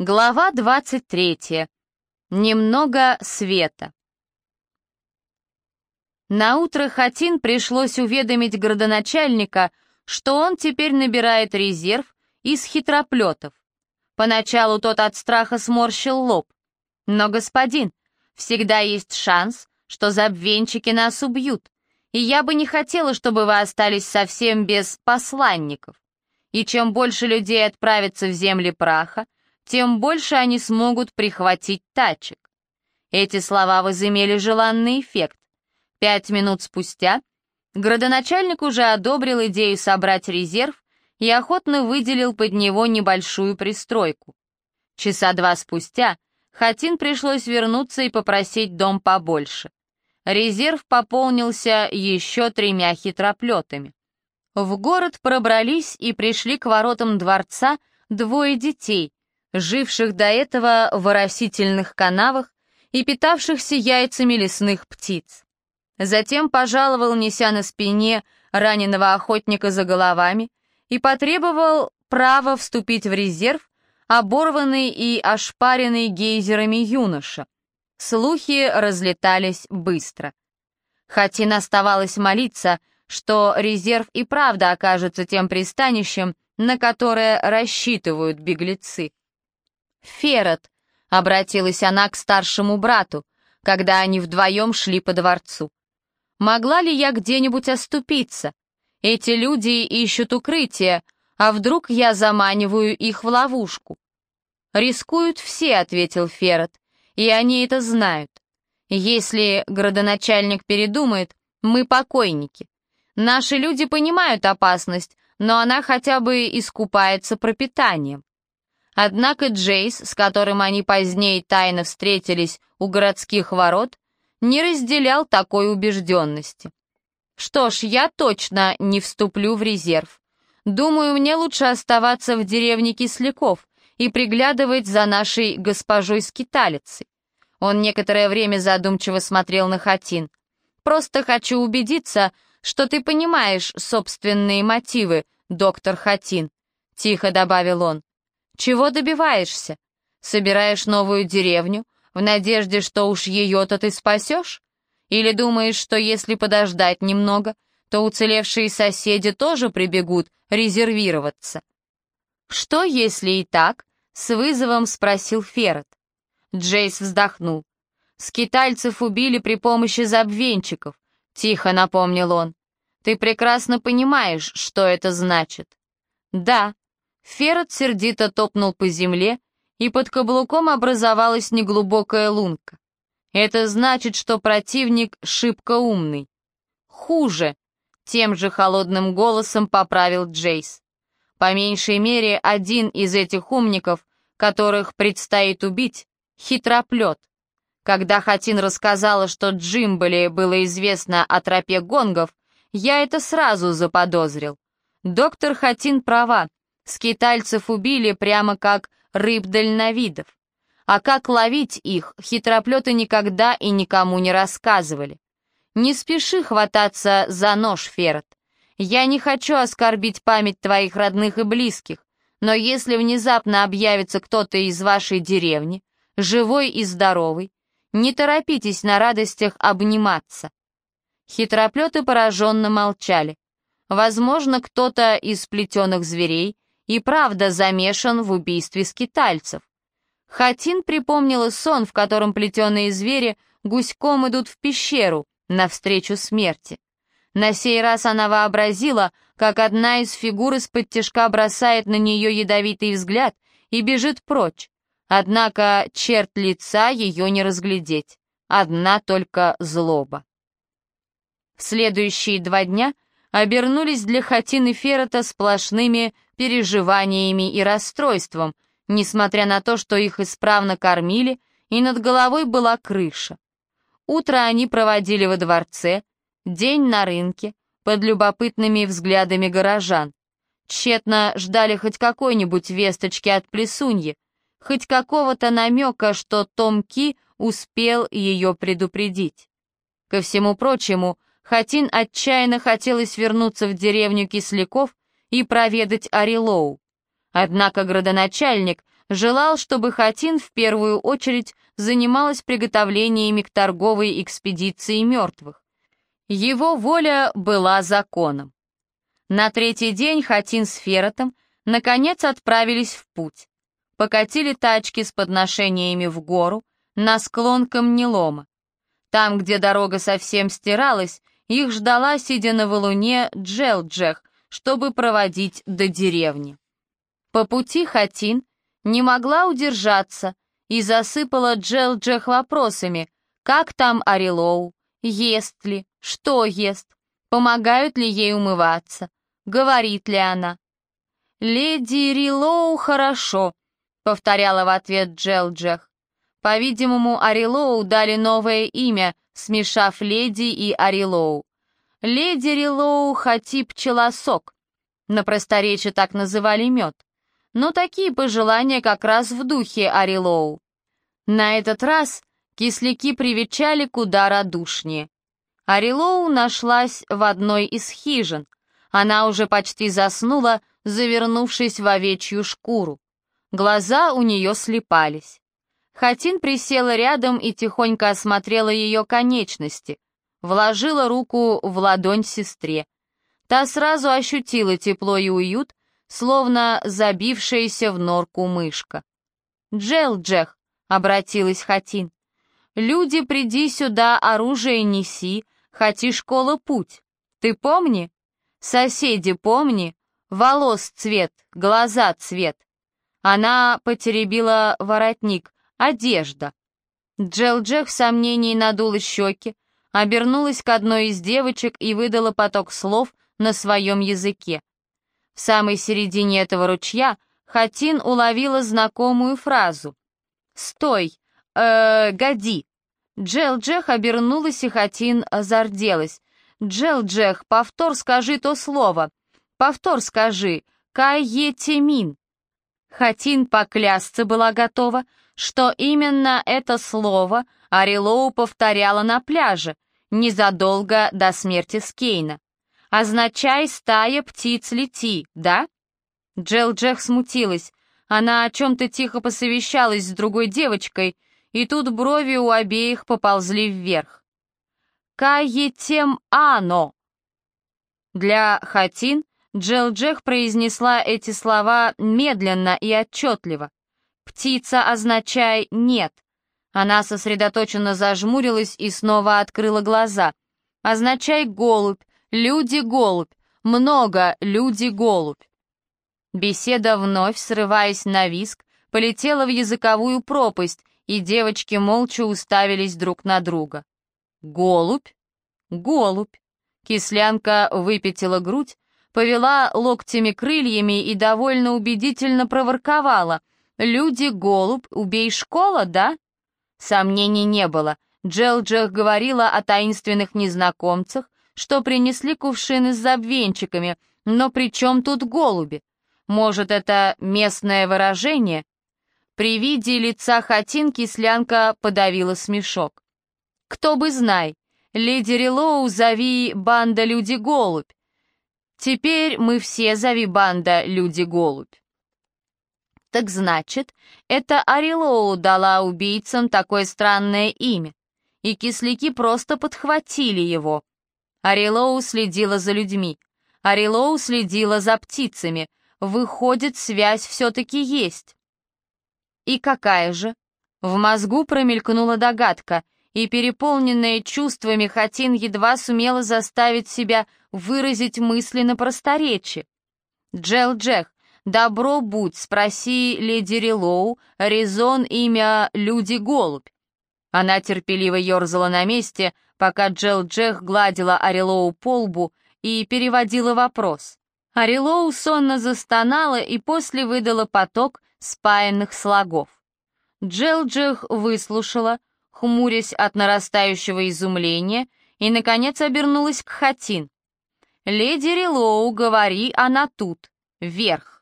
Глава 23. Немного света. На утро Хатин пришлось уведомить градоначальника, что он теперь набирает резерв из хитроплетов. Поначалу тот от страха сморщил лоб. Но, господин, всегда есть шанс, что забвенчики нас убьют, и я бы не хотела, чтобы вы остались совсем без посланников. И чем больше людей отправится в земли праха, тем больше они смогут прихватить тачек. Эти слова возымели желанный эффект. Пять минут спустя градоначальник уже одобрил идею собрать резерв и охотно выделил под него небольшую пристройку. Часа два спустя Хатин пришлось вернуться и попросить дом побольше. Резерв пополнился еще тремя хитроплетами. В город пробрались и пришли к воротам дворца двое детей, живших до этого в оросительных канавах и питавшихся яйцами лесных птиц. Затем пожаловал, неся на спине раненого охотника за головами, и потребовал права вступить в резерв, оборванный и ошпаренный гейзерами юноша. Слухи разлетались быстро. Хатин оставалось молиться, что резерв и правда окажется тем пристанищем, на которое рассчитывают беглецы. «Ферот», — обратилась она к старшему брату, когда они вдвоем шли по дворцу. «Могла ли я где-нибудь оступиться? Эти люди ищут укрытие, а вдруг я заманиваю их в ловушку?» «Рискуют все», — ответил Ферот, — «и они это знают. Если градоначальник передумает, мы покойники. Наши люди понимают опасность, но она хотя бы искупается пропитанием. Однако Джейс, с которым они позднее тайно встретились у городских ворот, не разделял такой убежденности. Что ж, я точно не вступлю в резерв. Думаю, мне лучше оставаться в деревне Кисляков и приглядывать за нашей госпожой-скиталицей. Он некоторое время задумчиво смотрел на Хатин. «Просто хочу убедиться, что ты понимаешь собственные мотивы, доктор Хатин», — тихо добавил он. Чего добиваешься? Собираешь новую деревню в надежде, что уж ее-то ты спасешь? Или думаешь, что если подождать немного, то уцелевшие соседи тоже прибегут резервироваться? Что, если и так? С вызовом спросил Ферret. Джейс вздохнул. «Скитальцев убили при помощи забвенчиков», — тихо напомнил он. «Ты прекрасно понимаешь, что это значит». «Да», Ферret сердито топнул по земле, и под каблуком образовалась неглубокая лунка. Это значит, что противник шибко умный. Хуже, тем же холодным голосом поправил Джейс. По меньшей мере, один из этих умников, которых предстоит убить, хитроплет. Когда Хатин рассказала, что Джимбали было известно о тропе гонгов, я это сразу заподозрил. Доктор Хатин права, Скитальцев убили прямо как рыб-дальновидов. А как ловить их, хитроплеты никогда и никому не рассказывали. Не спеши хвататься за нож, Ферret. Я не хочу оскорбить память твоих родных и близких, но если внезапно объявится кто-то из вашей деревни, живой и здоровый, не торопитесь на радостях обниматься. Хитроплеты пораженно молчали. Возможно, кто-то из плетеных зверей и правда замешан в убийстве скитальцев. Хатин припомнила сон, в котором плетеные звери гуськом идут в пещеру навстречу смерти. На сей раз она вообразила, как одна из фигур из-под тяжка бросает на нее ядовитый взгляд и бежит прочь. Однако черт лица ее не разглядеть, одна только злоба. В следующие два дня обернулись для Хатины Феррета сплошными переживаниями и расстройством, несмотря на то, что их исправно кормили, и над головой была крыша. Утро они проводили во дворце, день на рынке, под любопытными взглядами горожан. Тщетно ждали хоть какой-нибудь весточки от плесуньи, хоть какого-то намека, что Том Ки успел ее предупредить. Ко всему прочему, Хатин отчаянно хотелось вернуться в деревню Кисляков и проведать Арилоу. Однако градоначальник желал, чтобы Хатин в первую очередь занималась приготовлениями к торговой экспедиции мертвых. Его воля была законом. На третий день Хатин с Феротом наконец отправились в путь. Покатили тачки с подношениями в гору, на склон камнелома. Там, где дорога совсем стиралась, их ждала, сидя на валуне, Джелджех, чтобы проводить до деревни. По пути Хатин не могла удержаться и засыпала Джелджех вопросами, как там Арилоу, ест ли, что ест, помогают ли ей умываться, говорит ли она. «Леди Рилоу хорошо», — повторяла в ответ Джелджех. По-видимому, Арилоу дали новое имя, смешав леди и Арилоу. Леди Рилоу Хатип Челосок. На просторечии так называли мед. Но такие пожелания как раз в духе Арилоу. На этот раз кисляки привечали куда радушнее. Арилоу нашлась в одной из хижин. Она уже почти заснула, завернувшись в овечью шкуру. Глаза у нее слепались. Хатин присела рядом и тихонько осмотрела ее конечности, вложила руку в ладонь сестре. Та сразу ощутила тепло и уют, словно забившаяся в норку мышка. «Джел-Джех», — обратилась Хатин, — «люди, приди сюда, оружие неси, хоти школа путь. Ты помни? Соседи помни? Волос цвет, глаза цвет». Она потеребила воротник, Одежда. Джел-Джек в сомнении надула щеки, обернулась к одной из девочек и выдала поток слов на своем языке. В самой середине этого ручья Хатин уловила знакомую фразу. «Стой! э годи!» Джел-Джех обернулась, и Хатин зарделась. «Джел-Джех, повтор скажи то слово! Повтор скажи! Кай-е-темин!» Хатин поклясться была готова, что именно это слово Арилоу повторяла на пляже, незадолго до смерти Скейна. «Означай, стая птиц лети, да?» Джел Джех смутилась. Она о чем-то тихо посовещалась с другой девочкой, и тут брови у обеих поползли вверх. «Каетем ано!» Для Хатин Джел Джех произнесла эти слова медленно и отчетливо. «Птица, означай нет». Она сосредоточенно зажмурилась и снова открыла глаза. «Означай голубь, люди-голубь, много люди-голубь». Беседа вновь, срываясь на виск, полетела в языковую пропасть, и девочки молча уставились друг на друга. «Голубь? Голубь!» Кислянка выпятила грудь, повела локтями крыльями и довольно убедительно проворковала — «Люди-голубь, убей школа, да?» Сомнений не было. Джелджех говорила о таинственных незнакомцах, что принесли кувшины с забвенчиками, но при чем тут голуби? Может, это местное выражение? При виде лица Хатин кислянка подавила смешок. «Кто бы знай, леди Релоу зови банда Люди-голубь. Теперь мы все зови банда Люди-голубь». Так значит, это Арилоу дала убийцам такое странное имя, и кисляки просто подхватили его. Арилоу следила за людьми, Арилоу следила за птицами, выходит, связь все-таки есть. И какая же? В мозгу промелькнула догадка, и переполненная чувствами Хатин едва сумела заставить себя выразить мысли на просторечии. Джел Джех, «Добро будь, спроси леди Рилоу, резон имя Люди-голубь». Она терпеливо ерзала на месте, пока Джел Джех гладила Арилоу по лбу и переводила вопрос. Арилоу сонно застонала и после выдала поток спаянных слогов. Джел Джех выслушала, хмурясь от нарастающего изумления, и, наконец, обернулась к Хатин. «Леди Рилоу, говори, она тут, вверх».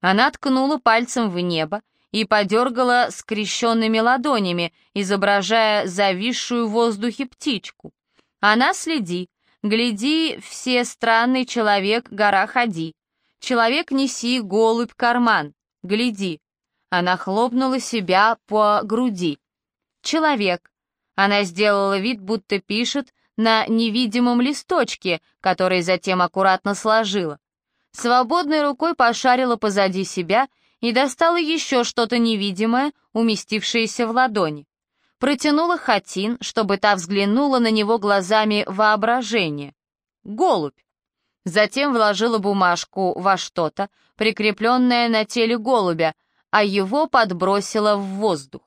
Она ткнула пальцем в небо и подергала скрещенными ладонями, изображая зависшую в воздухе птичку. Она следи, гляди, все странный человек, гора ходи. Человек неси, голубь карман, гляди. Она хлопнула себя по груди. «Человек». Она сделала вид, будто пишет на невидимом листочке, который затем аккуратно сложила. Свободной рукой пошарила позади себя и достала еще что-то невидимое, уместившееся в ладони. Протянула Хатин, чтобы та взглянула на него глазами воображения. Голубь. Затем вложила бумажку во что-то, прикрепленное на теле голубя, а его подбросила в воздух.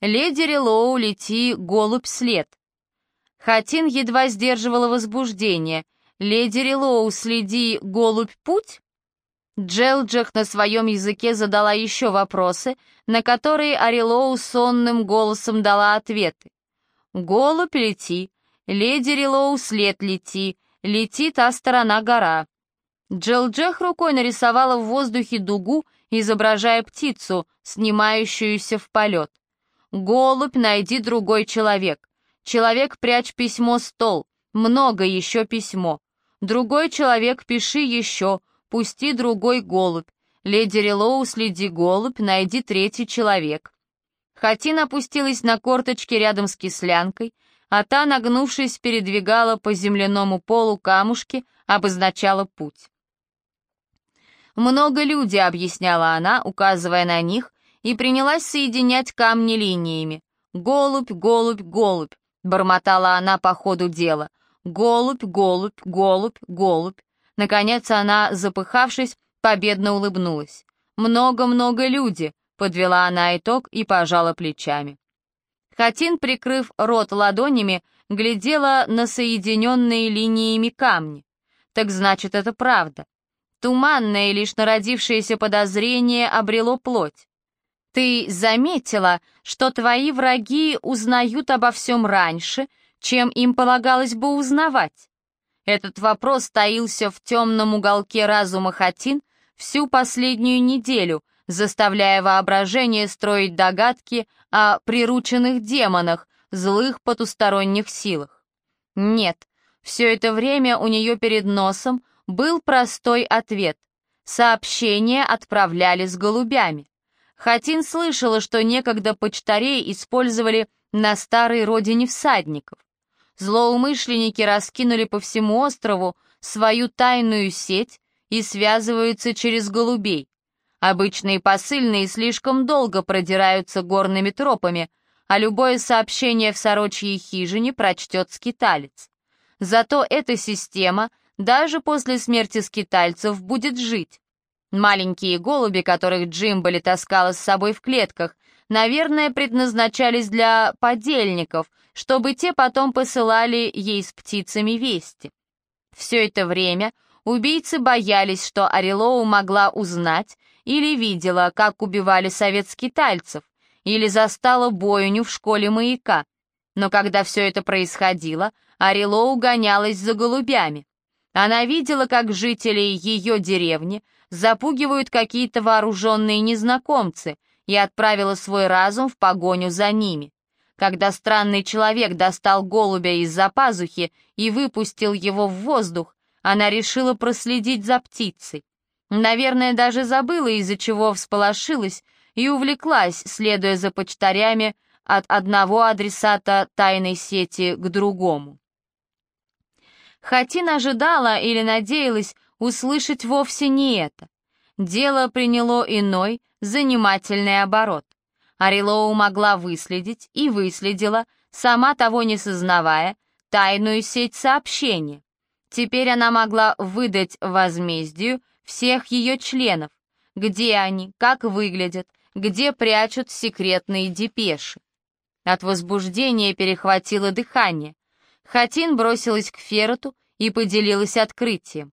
«Леди Релоу, лети, голубь след». Хатин едва сдерживала возбуждение. «Леди Релоу, следи, голубь путь?» Джелджах на своем языке задала еще вопросы, на которые Арилоу сонным голосом дала ответы. «Голубь лети, леди Рилоу след лети, лети та сторона гора». Джелджех рукой нарисовала в воздухе дугу, изображая птицу, снимающуюся в полет. «Голубь, найди другой человек. Человек, прячь письмо стол. Много еще письмо. Другой человек, пиши еще. Пусти другой голубь. Леди Релоу, следи голубь, найди третий человек. Хатин опустилась на корточки рядом с кислянкой, а та, нагнувшись, передвигала по земляному полу камушки, обозначала путь. «Много людей», — объясняла она, указывая на них, и принялась соединять камни линиями. «Голубь, голубь, голубь», — бормотала она по ходу дела. «Голубь, голубь, голубь, голубь». Наконец она, запыхавшись, победно улыбнулась. «Много-много люди», — подвела она итог и пожала плечами. Хатин, прикрыв рот ладонями, глядела на соединенные линиями камни. Так значит, это правда. Туманное, лишь народившееся подозрение обрело плоть. Ты заметила, что твои враги узнают обо всем раньше, чем им полагалось бы узнавать? Этот вопрос таился в темном уголке разума Хатин всю последнюю неделю, заставляя воображение строить догадки о прирученных демонах, злых потусторонних силах. Нет, все это время у нее перед носом был простой ответ. Сообщения отправляли с голубями. Хатин слышала, что некогда почтарей использовали на старой родине всадников. Злоумышленники раскинули по всему острову свою тайную сеть и связываются через голубей. Обычные посыльные слишком долго продираются горными тропами, а любое сообщение в сорочьей хижине прочтет скиталец. Зато эта система даже после смерти скитальцев будет жить. Маленькие голуби, которых Джимбали таскала с собой в клетках, наверное, предназначались для подельников, чтобы те потом посылали ей с птицами вести. Все это время убийцы боялись, что Орелоу могла узнать или видела, как убивали совет скитальцев, или застала бойню в школе маяка. Но когда все это происходило, Орелоу гонялась за голубями. Она видела, как жители ее деревни запугивают какие-то вооруженные незнакомцы, и отправила свой разум в погоню за ними. Когда странный человек достал голубя из-за пазухи и выпустил его в воздух, она решила проследить за птицей. Наверное, даже забыла, из-за чего всполошилась, и увлеклась, следуя за почтарями от одного адресата тайной сети к другому. Хатин ожидала или надеялась услышать вовсе не это. Дело приняло иной, занимательный оборот. Арилоу могла выследить и выследила, сама того не сознавая, тайную сеть сообщения. Теперь она могла выдать возмездию всех ее членов, где они, как выглядят, где прячут секретные депеши. От возбуждения перехватило дыхание. Хатин бросилась к Фероту и поделилась открытием.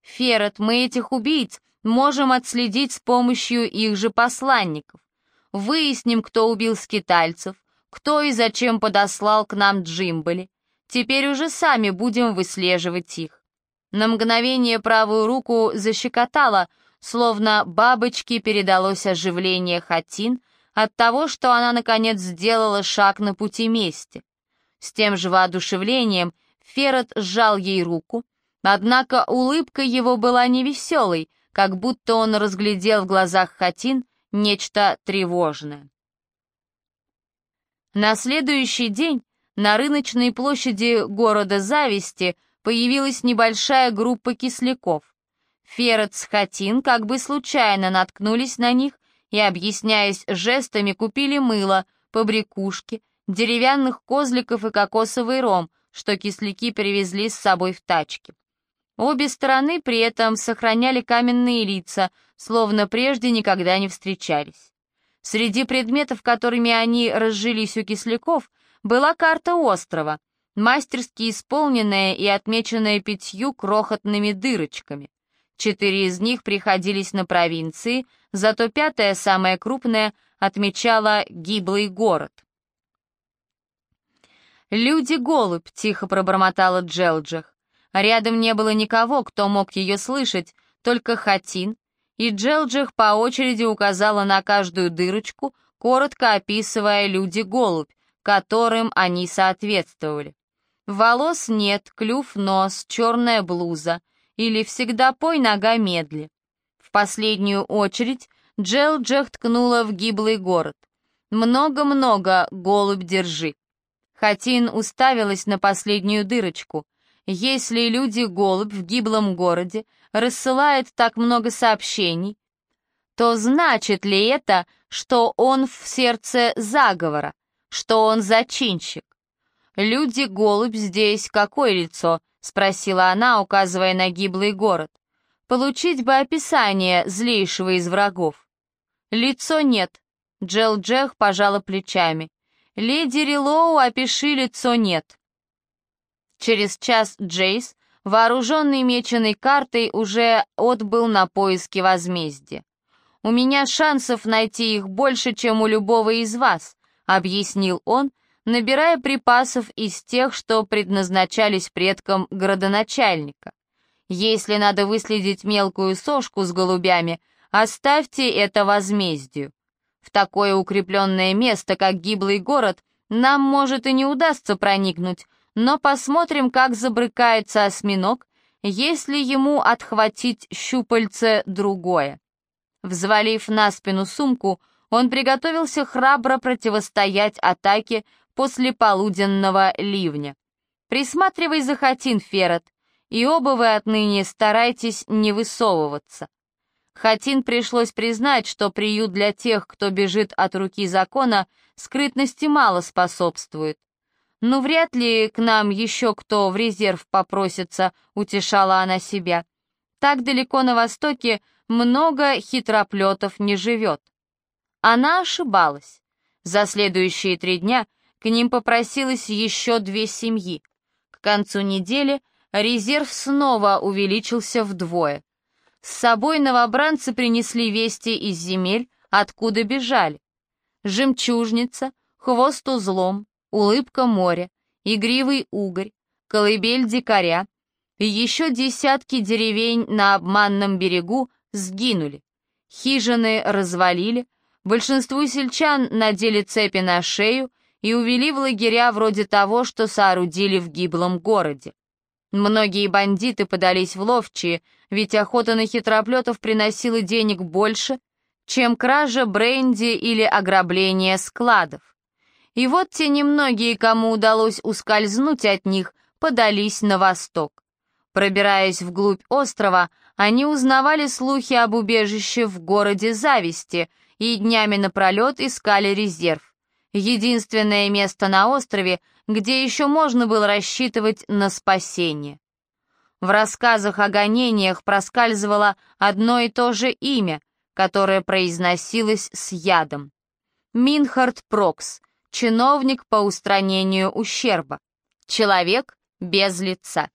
«Ферот, мы этих убийц можем отследить с помощью их же посланников. Выясним, кто убил скитальцев, кто и зачем подослал к нам Джимбали. Теперь уже сами будем выслеживать их. На мгновение правую руку защекотала, словно бабочке передалось оживление Хатин от того, что она, наконец, сделала шаг на пути мести. С тем же воодушевлением Ферret сжал ей руку, однако улыбка его была невеселой, как будто он разглядел в глазах Хатин нечто тревожное. На следующий день на рыночной площади города Зависти появилась небольшая группа кисляков. Ферret с Хатин как бы случайно наткнулись на них и, объясняясь жестами, купили мыло, побрякушки, деревянных козликов и кокосовый ром, что кисляки привезли с собой в тачке. Обе стороны при этом сохраняли каменные лица, словно прежде никогда не встречались. Среди предметов, которыми они разжились у кисляков, была карта острова, мастерски исполненная и отмеченная пятью крохотными дырочками. Четыре из них приходились на провинции, зато пятая, самая крупная, отмечала гиблый город. «Люди-голубь», — тихо пробормотала Джелджах. Рядом не было никого, кто мог ее слышать, только Хатин, и Джелджих по очереди указала на каждую дырочку, коротко описывая люди-голубь, которым они соответствовали. Волос нет, клюв нос, черная блуза, или всегда пой нога медли. В последнюю очередь Джелджих ткнула в гиблый город. «Много-много, голубь, держи». Хатин уставилась на последнюю дырочку. Если люди-голубь в гиблом городе рассылает так много сообщений, то значит ли это, что он в сердце заговора, что он зачинщик? Люди-голубь здесь какое лицо? спросила она, указывая на гиблый город. Получить бы описание злейшего из врагов. Лицо нет. Джел Джех пожала плечами. Леди Рилоу, опиши лицо нет. Через час Джейс, вооруженный меченой картой, уже отбыл на поиски возмездия. «У меня шансов найти их больше, чем у любого из вас», — объяснил он, набирая припасов из тех, что предназначались предкам градоначальника. «Если надо выследить мелкую сошку с голубями, оставьте это возмездию. В такое укрепленное место, как гиблый город, нам, может, и не удастся проникнуть, но посмотрим, как забрыкается осьминог, если ему отхватить щупальце другое. Взвалив на спину сумку, он приготовился храбро противостоять атаке после полуденного ливня. Присматривай за Хатин, Ферret, и оба вы отныне старайтесь не высовываться. Хатин пришлось признать, что приют для тех, кто бежит от руки закона, скрытности мало способствует. «Ну, вряд ли к нам еще кто в резерв попросится», — утешала она себя. «Так далеко на востоке много хитроплетов не живет». Она ошибалась. За следующие три дня к ним попросилось еще две семьи. К концу недели резерв снова увеличился вдвое. С собой новобранцы принесли вести из земель, откуда бежали. Жемчужница, хвост узлом, улыбка моря, игривый угорь, колыбель дикаря и еще десятки деревень на обманном берегу сгинули. Хижины развалили, большинству сельчан надели цепи на шею и увели в лагеря вроде того, что соорудили в гиблом городе. Многие бандиты подались в ловчие, ведь охота на хитроплетов приносила денег больше, чем кража бренди или ограбление складов. И вот те немногие, кому удалось ускользнуть от них, подались на восток. Пробираясь вглубь острова, они узнавали слухи об убежище в городе Зависти и днями напролет искали резерв. Единственное место на острове, где еще можно было рассчитывать на спасение. В рассказах о гонениях проскальзывало одно и то же имя, которое произносилось с ядом. Минхард Прокс — чиновник по устранению ущерба, человек без лица.